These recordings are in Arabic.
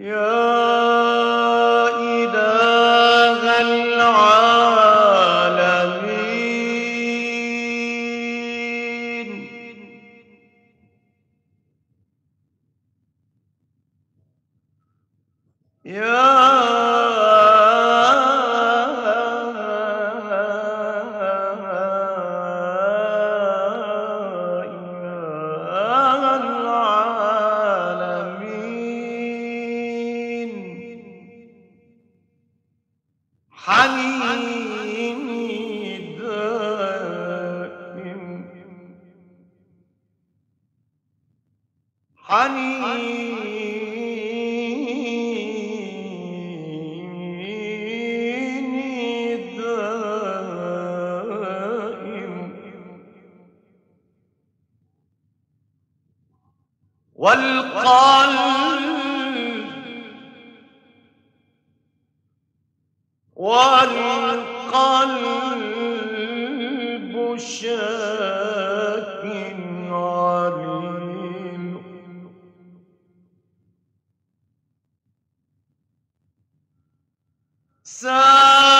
يا والقلب شاك عليم. سَاءَ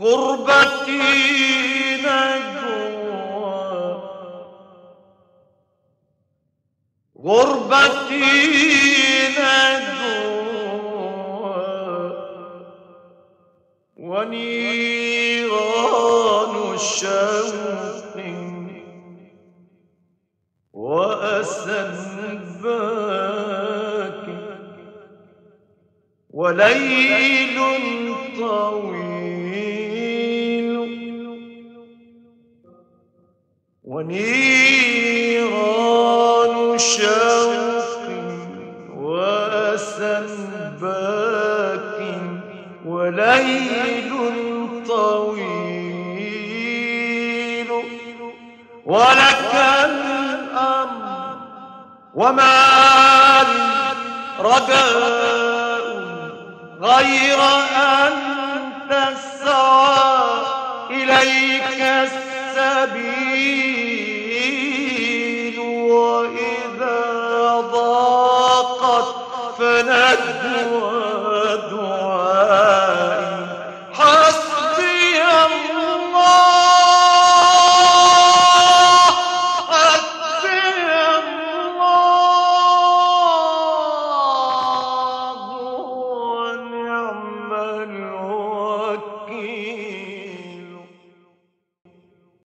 غربتي نجوى. غربتي نجوى. ونيران الشوق وأسى الباكي وليل طويل ونيران شوق وسنباك وليل طويل ولك الأمر وما رجاء غير أمر